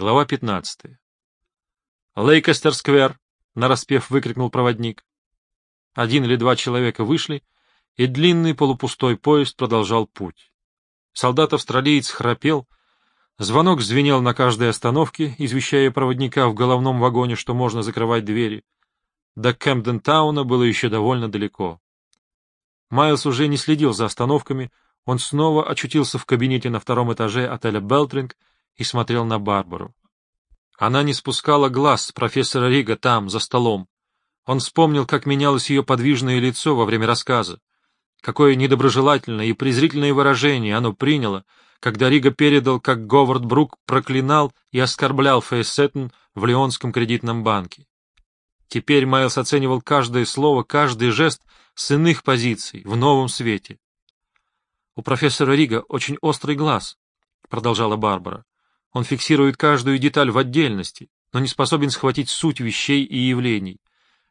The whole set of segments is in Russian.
Глава 15. «Лейкестер-сквер!» — нараспев выкрикнул проводник. Один или два человека вышли, и длинный полупустой поезд продолжал путь. Солдат-австралиец храпел, звонок звенел на каждой остановке, извещая проводника в головном вагоне, что можно закрывать двери. До Кэмпден-тауна было еще довольно далеко. Майлз уже не следил за остановками, он снова очутился в кабинете на втором этаже отеля «Белтринг», и смотрел на Барбару. Она не спускала глаз с профессора Рига там, за столом. Он вспомнил, как менялось ее подвижное лицо во время рассказа, какое недоброжелательное и презрительное выражение оно приняло, когда Рига передал, как Говард Брук проклинал и оскорблял Фей Сетон в Леонском кредитном банке. Теперь Майлз оценивал каждое слово, каждый жест с иных позиций, в новом свете. «У профессора Рига очень острый глаз», — продолжала Барбара. Он фиксирует каждую деталь в отдельности, но не способен схватить суть вещей и явлений.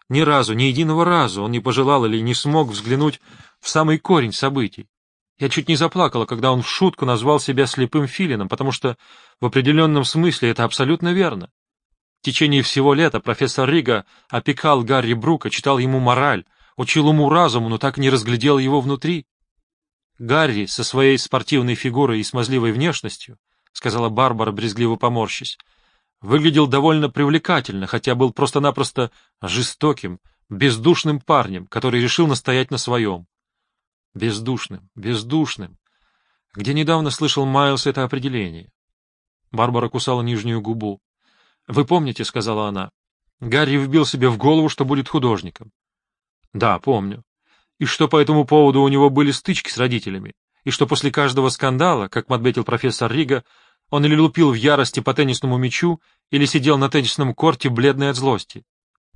Ни разу, ни единого разу он не пожелал или не смог взглянуть в самый корень событий. Я чуть не заплакала, когда он в шутку назвал себя слепым филином, потому что в определенном смысле это абсолютно верно. В течение всего лета профессор Рига опекал Гарри Брука, читал ему мораль, учил ему разуму, но так не разглядел его внутри. Гарри со своей спортивной фигурой и смазливой внешностью — сказала Барбара, брезгливо поморщись. Выглядел довольно привлекательно, хотя был просто-напросто жестоким, бездушным парнем, который решил настоять на своем. Бездушным, бездушным. Где недавно слышал Майлз это определение. Барбара кусала нижнюю губу. — Вы помните, — сказала она, — Гарри вбил себе в голову, что будет художником. — Да, помню. И что по этому поводу у него были стычки с родителями, и что после каждого скандала, как отметил профессор Рига, он или лупил в ярости по теннисному мячу, или сидел на теннисном корте, бледный от злости.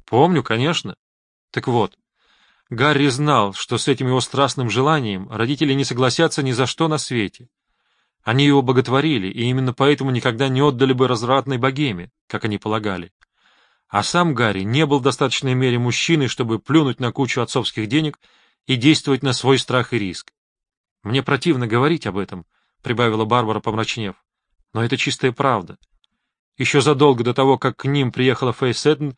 Помню, конечно. Так вот, Гарри знал, что с этим его страстным желанием родители не согласятся ни за что на свете. Они его боготворили, и именно поэтому никогда не отдали бы развратной богеме, как они полагали. А сам Гарри не был в достаточной мере мужчиной, чтобы плюнуть на кучу отцовских денег и действовать на свой страх и риск. «Мне противно говорить об этом», — прибавила Барбара, помрачнев. Но это чистая правда. Еще задолго до того, как к ним приехала Фейс Эттон,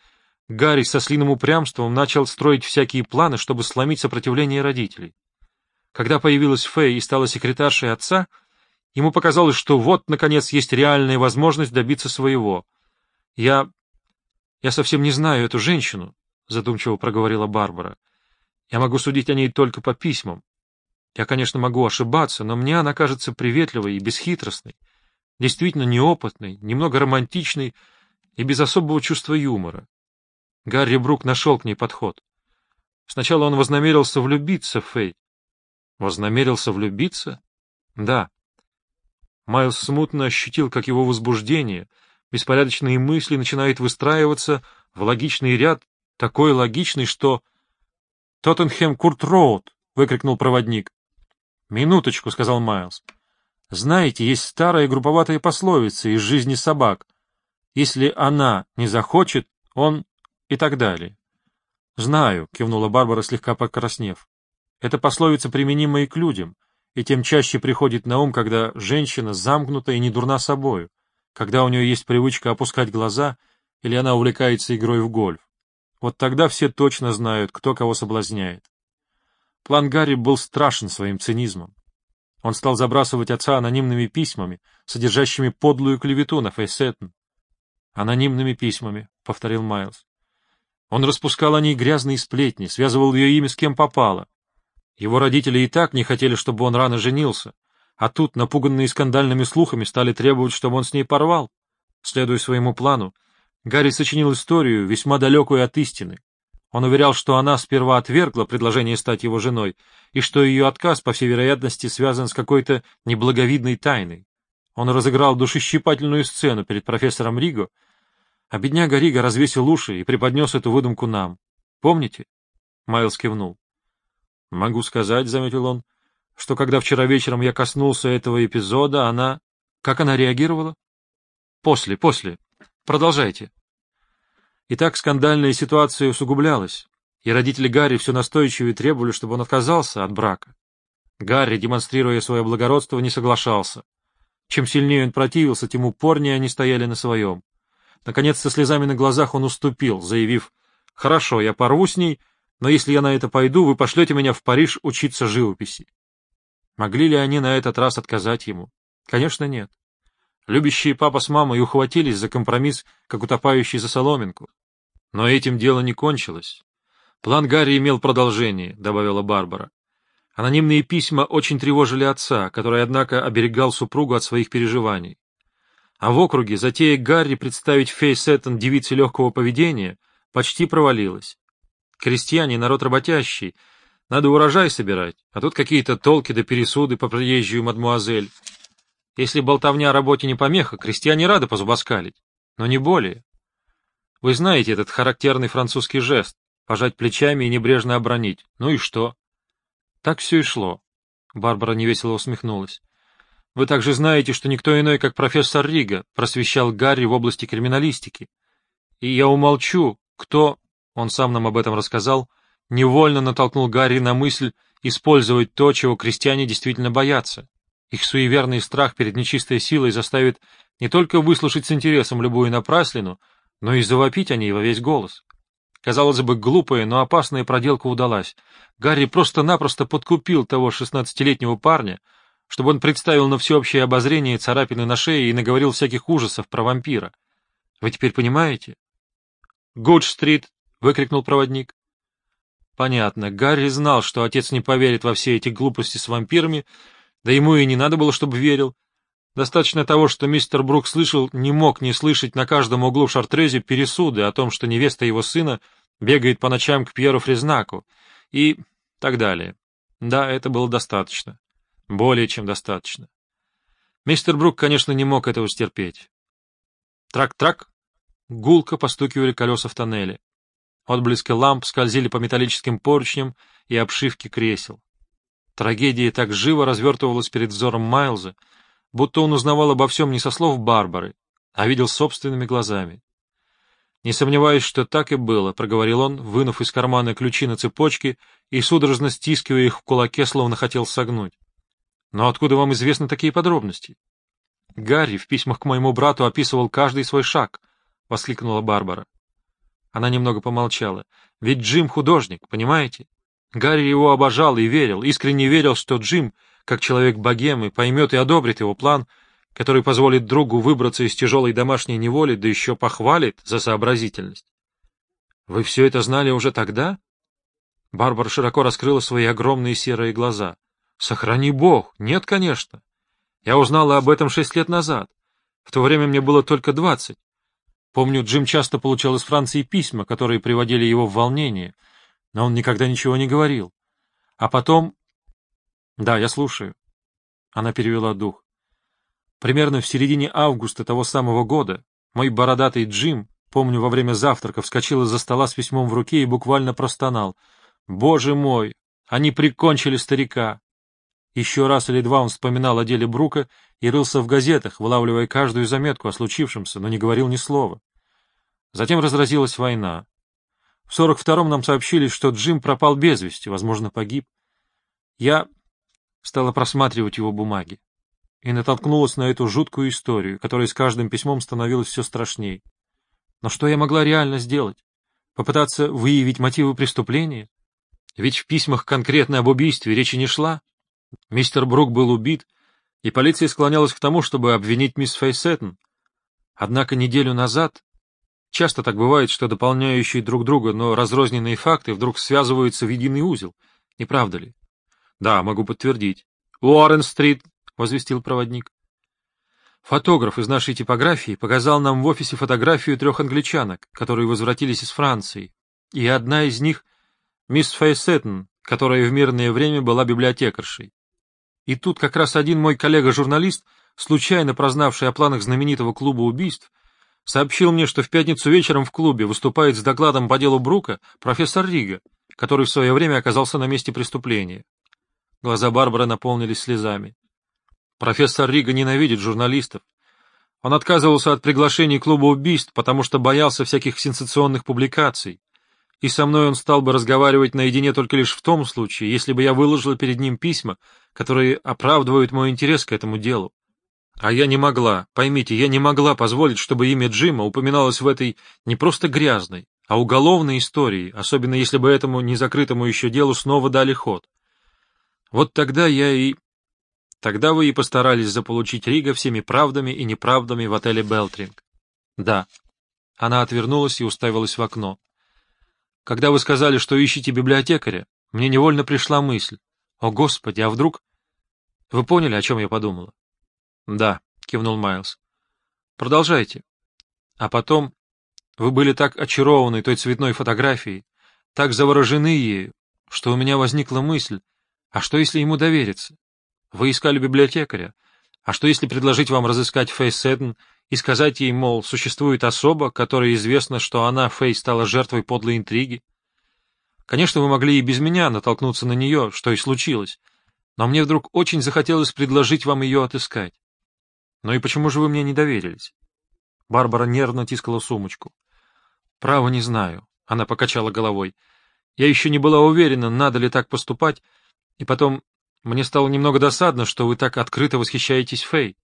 Гарри со слиным упрямством начал строить всякие планы, чтобы сломить сопротивление родителей. Когда появилась Фэй и стала секретаршей отца, ему показалось, что вот, наконец, есть реальная возможность добиться своего. «Я... я совсем не знаю эту женщину», — задумчиво проговорила Барбара. «Я могу судить о ней только по письмам. Я, конечно, могу ошибаться, но мне она кажется приветливой и бесхитростной действительно неопытный, немного романтичный и без особого чувства юмора. Гарри Брук нашел к ней подход. Сначала он вознамерился влюбиться в Фэй. Вознамерился влюбиться? Да. Майлз смутно ощутил, как его возбуждение, беспорядочные мысли начинают выстраиваться в логичный ряд, такой логичный, что... «Тоттенхэм Курт Роуд!» — выкрикнул проводник. «Минуточку», — сказал Майлз. Знаете, есть старая групповатая пословица из жизни собак. Если она не захочет, он и так далее. — Знаю, — кивнула Барбара, слегка покраснев. — Эта пословица применима и к людям, и тем чаще приходит на ум, когда женщина замкнута и не дурна собою, когда у нее есть привычка опускать глаза или она увлекается игрой в гольф. Вот тогда все точно знают, кто кого соблазняет. План Гарри был страшен своим цинизмом. Он стал забрасывать отца анонимными письмами, содержащими подлую клевету на Фейсеттен. «Анонимными письмами», — повторил Майлз. Он распускал о ней грязные сплетни, связывал ее имя с кем попало. Его родители и так не хотели, чтобы он рано женился, а тут, напуганные скандальными слухами, стали требовать, чтобы он с ней порвал. Следуя своему плану, Гарри сочинил историю, весьма далекую от истины, он уверял, что она сперва отвергла предложение стать его женой, и что ее отказ, по всей вероятности, связан с какой-то неблаговидной тайной. Он разыграл душещипательную сцену перед профессором Риго, а бедняга Риго развесил уши и преподнес эту выдумку нам. Помните? Майлз кивнул. — Могу сказать, — заметил он, — что когда вчера вечером я коснулся этого эпизода, она... Как она реагировала? — После, после. Продолжайте. Итак, скандальная ситуация усугублялась, и родители Гарри все настойчивее требовали, чтобы он отказался от брака. Гарри, демонстрируя свое благородство, не соглашался. Чем сильнее он противился, тем упорнее они стояли на своем. Наконец, со слезами на глазах он уступил, заявив, «Хорошо, я порву с ней, но если я на это пойду, вы пошлете меня в Париж учиться живописи». Могли ли они на этот раз отказать ему? Конечно, нет. Любящие папа с мамой ухватились за компромисс, как утопающий за соломинку. Но этим дело не кончилось. План Гарри имел продолжение, — добавила Барбара. Анонимные письма очень тревожили отца, который, однако, оберегал супругу от своих переживаний. А в округе затея Гарри представить Фей Сеттон девицей легкого поведения почти провалилась. Крестьяне — народ работящий, надо урожай собирать, а тут какие-то толки да пересуды по приезжую мадмуазель. Если болтовня о работе не помеха, крестьяне рады позубоскалить, но не более. Вы знаете этот характерный французский жест — пожать плечами и небрежно обронить. Ну и что? Так все и шло. Барбара невесело усмехнулась. Вы также знаете, что никто иной, как профессор Рига, просвещал Гарри в области криминалистики. И я умолчу, кто, он сам нам об этом рассказал, невольно натолкнул Гарри на мысль использовать то, чего крестьяне действительно боятся. Их суеверный страх перед нечистой силой заставит не только выслушать с интересом любую напраслину, но и завопить о ней во весь голос. Казалось бы, глупая, но опасная проделка удалась. Гарри просто-напросто подкупил того шестнадцатилетнего парня, чтобы он представил на всеобщее обозрение царапины на шее и наговорил всяких ужасов про вампира. Вы теперь понимаете? «Гудж-стрит!» — выкрикнул проводник. Понятно. Гарри знал, что отец не поверит во все эти глупости с вампирами, да ему и не надо было, чтобы верил. Достаточно того, что мистер Брук слышал, не мог не слышать на каждом углу в Шартрезе пересуды о том, что невеста его сына бегает по ночам к Пьеру Фризнаку и так далее. Да, это было достаточно. Более чем достаточно. Мистер Брук, конечно, не мог этого стерпеть. Трак-трак. Гулко постукивали колеса в тоннеле. Отблески ламп скользили по металлическим поручням и обшивке кресел. Трагедия так живо развертывалась перед взором Майлза, будто он узнавал обо всем не со слов Барбары, а видел собственными глазами. «Не сомневаюсь, что так и было», — проговорил он, вынув из кармана ключи на цепочке и судорожно стискивая их в кулаке, словно хотел согнуть. «Но откуда вам известны такие подробности?» «Гарри в письмах к моему брату описывал каждый свой шаг», — воскликнула Барбара. Она немного помолчала. «Ведь Джим художник, понимаете? Гарри его обожал и верил, искренне верил, что Джим, как человек богемы, поймет и одобрит его план, который позволит другу выбраться из тяжелой домашней неволи, да еще похвалит за сообразительность. — Вы все это знали уже тогда? Барбара широко раскрыла свои огромные серые глаза. — Сохрани бог! Нет, конечно. Я узнала об этом шесть лет назад. В то время мне было только двадцать. Помню, Джим часто получал из Франции письма, которые приводили его в волнение — но он никогда ничего не говорил. А потом... Да, я слушаю. Она перевела дух. Примерно в середине августа того самого года мой бородатый Джим, помню, во время завтрака вскочил из-за стола с письмом в руке и буквально простонал. «Боже мой! Они прикончили старика!» Еще раз или два он вспоминал о деле Брука и рылся в газетах, вылавливая каждую заметку о случившемся, но не говорил ни слова. Затем разразилась война. В 42-м нам сообщили, что Джим пропал без вести, возможно, погиб. Я стала просматривать его бумаги и натолкнулась на эту жуткую историю, которая с каждым письмом становилась все страшней. Но что я могла реально сделать? Попытаться выявить мотивы преступления? Ведь в письмах конкретно об убийстве речи не шла. Мистер Брук был убит, и полиция склонялась к тому, чтобы обвинить мисс Фейсеттон. Однако неделю назад Часто так бывает, что дополняющие друг друга, но разрозненные факты вдруг связываются в единый узел. Не правда ли? — Да, могу подтвердить. — Уоррен-стрит, — возвестил проводник. Фотограф из нашей типографии показал нам в офисе фотографию трех англичанок, которые возвратились из Франции, и одна из них — мисс Фейсеттон, которая в мирное время была библиотекаршей. И тут как раз один мой коллега-журналист, случайно прознавший о планах знаменитого клуба убийств, сообщил мне, что в пятницу вечером в клубе выступает с докладом по делу Брука профессор Рига, который в свое время оказался на месте преступления. Глаза Барбары наполнились слезами. Профессор Рига ненавидит журналистов. Он отказывался от приглашений клуба убийств, потому что боялся всяких сенсационных публикаций. И со мной он стал бы разговаривать наедине только лишь в том случае, если бы я выложила перед ним письма, которые оправдывают мой интерес к этому делу. А я не могла, поймите, я не могла позволить, чтобы имя Джима упоминалось в этой не просто грязной, а уголовной истории, особенно если бы этому незакрытому еще делу снова дали ход. Вот тогда я и... Тогда вы и постарались заполучить Рига всеми правдами и неправдами в отеле Белтринг. Да. Она отвернулась и уставилась в окно. Когда вы сказали, что ищете библиотекаря, мне невольно пришла мысль. О, Господи, а вдруг... Вы поняли, о чем я подумала? Да, кивнул Майлз. Продолжайте. А потом вы были так очарованы той цветной фотографией, так заворожены ею, что у меня возникла мысль, а что если ему довериться? Вы искали библиотекаря, а что если предложить вам разыскать Фейс Седен и сказать ей, мол, существует особа, которой известно, что она, Фейс, стала жертвой подлой интриги? Конечно, вы могли и без меня натолкнуться на нее, что и случилось, но мне вдруг очень захотелось предложить вам ее отыскать. Ну и почему же вы мне не доверились? Барбара нервно тискала сумочку. Право не знаю. Она покачала головой. Я еще не была уверена, надо ли так поступать, и потом мне стало немного досадно, что вы так открыто восхищаетесь Фэй.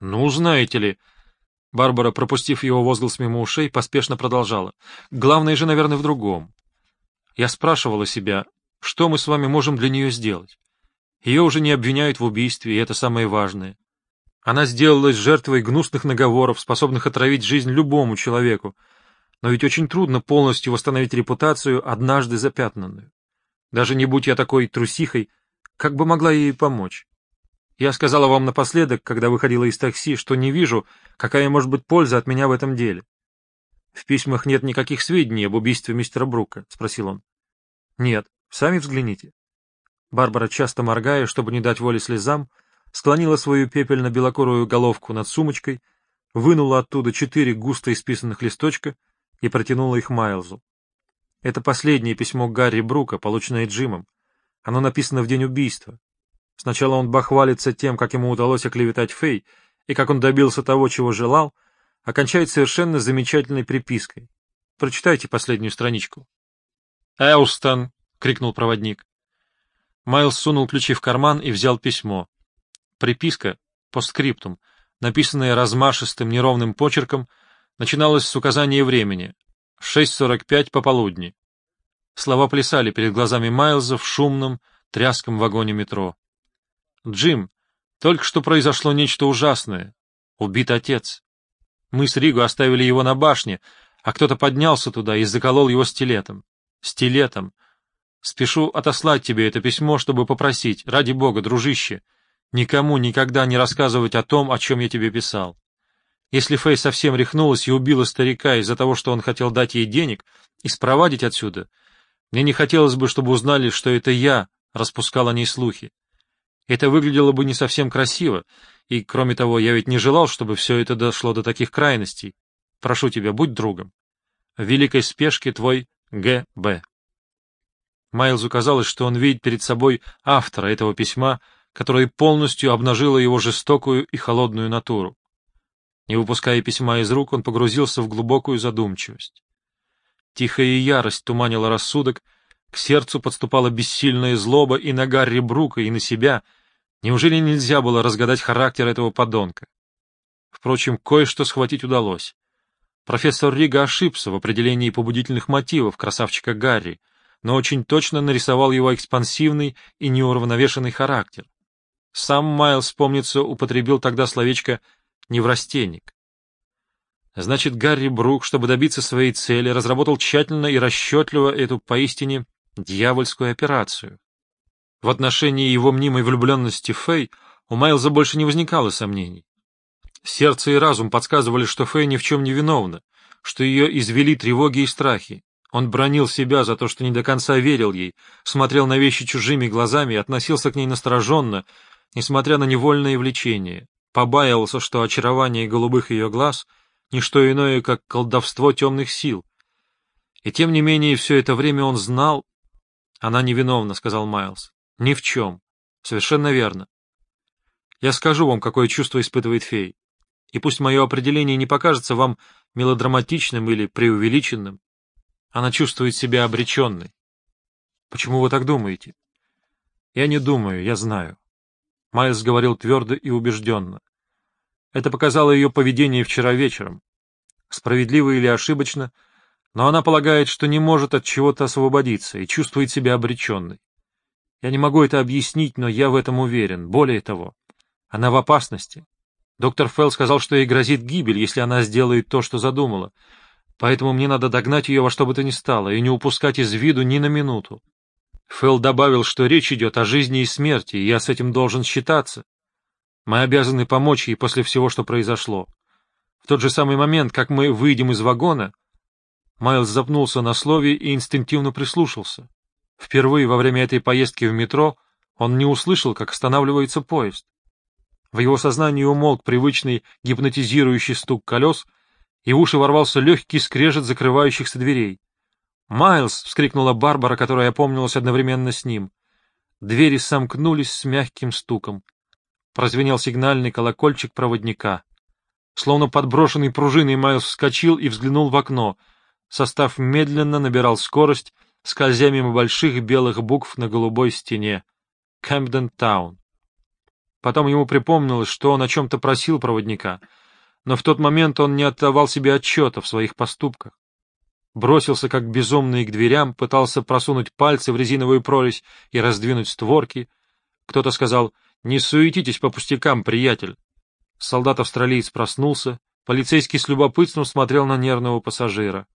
Ну, знаете ли... Барбара, пропустив его возглас мимо ушей, поспешно продолжала. Главное же, наверное, в другом. Я спрашивала себя, что мы с вами можем для нее сделать. Ее уже не обвиняют в убийстве, и это самое важное. Она сделалась жертвой гнусных наговоров, способных отравить жизнь любому человеку, но ведь очень трудно полностью восстановить репутацию, однажды запятнанную. Даже не будь я такой трусихой, как бы могла ей помочь? Я сказала вам напоследок, когда выходила из такси, что не вижу, какая может быть польза от меня в этом деле. — В письмах нет никаких сведений об убийстве мистера Брука? — спросил он. — Нет. Сами взгляните. Барбара, часто моргая, чтобы не дать воли слезам, склонила свою пепельно-белокурую головку над сумочкой, вынула оттуда четыре густо исписанных листочка — и протянула их Майлзу. Это последнее письмо Гарри Брука, полученное Джимом. Оно написано в день убийства. Сначала он бахвалится тем, как ему удалось оклеветать Фэй, и как он добился того, чего желал, окончает совершенно замечательной припиской. Прочитайте последнюю страничку. «Эустон!» — крикнул проводник. Майлз сунул ключи в карман и взял письмо. Приписка, постскриптум, написанная размашистым неровным почерком, начиналось с указания времени — 6.45 пополудни. Слова плясали перед глазами Майлза в шумном, тряском вагоне метро. «Джим, только что произошло нечто ужасное. Убит отец. Мы с Риго оставили его на башне, а кто-то поднялся туда и заколол его стилетом. Стилетом. Спешу отослать тебе это письмо, чтобы попросить, ради бога, дружище, никому никогда не рассказывать о том, о чем я тебе писал. Если Фэй совсем рехнулась и убила старика из-за того, что он хотел дать ей денег и спровадить отсюда, мне не хотелось бы, чтобы узнали, что это я распускал о ней слухи. Это выглядело бы не совсем красиво, и, кроме того, я ведь не желал, чтобы все это дошло до таких крайностей. Прошу тебя, будь другом. В великой спешке твой Г.Б. Майлзу казалось, что он видит перед собой автора этого письма, которое полностью обнажило его жестокую и холодную натуру. Не выпуская письма из рук, он погрузился в глубокую задумчивость. Тихая ярость туманила рассудок, к сердцу подступала бессильная злоба и на Гарри Брука, и на себя. Неужели нельзя было разгадать характер этого подонка? Впрочем, кое-что схватить удалось. Профессор Рига ошибся в определении побудительных мотивов красавчика Гарри, но очень точно нарисовал его экспансивный и неуравновешенный характер. Сам Майлз, помнится, употребил тогда словечко неврастенник. Значит, Гарри Брук, чтобы добиться своей цели, разработал тщательно и расчетливо эту поистине дьявольскую операцию. В отношении его мнимой влюбленности Фэй у Майлза больше не возникало сомнений. Сердце и разум подсказывали, что Фэй ни в чем не виновна, что ее извели тревоги и страхи. Он бронил себя за то, что не до конца верил ей, смотрел на вещи чужими глазами и относился к ней настороженно, несмотря на невольное влечение побаивался, что очарование голубых ее глаз — ничто иное, как колдовство темных сил. И тем не менее все это время он знал... — Она невиновна, — сказал Майлз. — Ни в чем. Совершенно верно. Я скажу вам, какое чувство испытывает фей. И пусть мое определение не покажется вам мелодраматичным или преувеличенным, она чувствует себя обреченной. Почему вы так думаете? Я не думаю, я знаю. Майлз говорил твердо и убежденно. Это показало ее поведение вчера вечером. Справедливо или ошибочно, но она полагает, что не может от чего-то освободиться и чувствует себя обреченной. Я не могу это объяснить, но я в этом уверен. Более того, она в опасности. Доктор Фелл сказал, что ей грозит гибель, если она сделает то, что задумала. Поэтому мне надо догнать ее во что бы то ни стало и не упускать из виду ни на минуту. Фелл добавил, что речь идет о жизни и смерти, и я с этим должен считаться. Мы обязаны помочь ей после всего, что произошло. В тот же самый момент, как мы выйдем из вагона, Майлз запнулся на слове и инстинктивно прислушался. Впервые во время этой поездки в метро он не услышал, как останавливается поезд. В его сознании умолк привычный гипнотизирующий стук колес, и в уши ворвался легкий скрежет закрывающихся дверей. «Майлз!» — вскрикнула Барбара, которая опомнилась одновременно с ним. Двери сомкнулись с мягким стуком. Прозвенел сигнальный колокольчик проводника. Словно подброшенный пружиной Майлз вскочил и взглянул в окно. Состав медленно набирал скорость, скользя мимо больших белых букв на голубой стене. Кэмпден Таун. Потом ему припомнилось, что он о чем-то просил проводника, но в тот момент он не отдавал себе отчета в своих поступках. Бросился как безумный к дверям, пытался просунуть пальцы в резиновую прорезь и раздвинуть створки. Кто-то сказал «Не суетитесь по пустякам, приятель». Солдат-австралиец проснулся, полицейский с любопытством смотрел на нервного пассажира.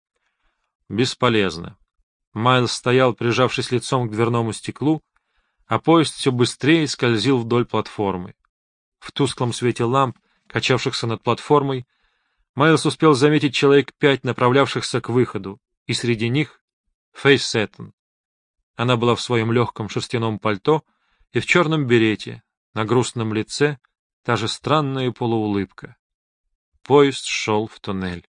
Бесполезно. Майлз стоял, прижавшись лицом к дверному стеклу, а поезд все быстрее скользил вдоль платформы. В тусклом свете ламп, качавшихся над платформой, Майлз успел заметить человек пять, направлявшихся к выходу, и среди них — Фейс Сэттон. Она была в своем легком шерстяном пальто и в черном берете, на грустном лице та же странная полуулыбка. Поезд шел в туннель.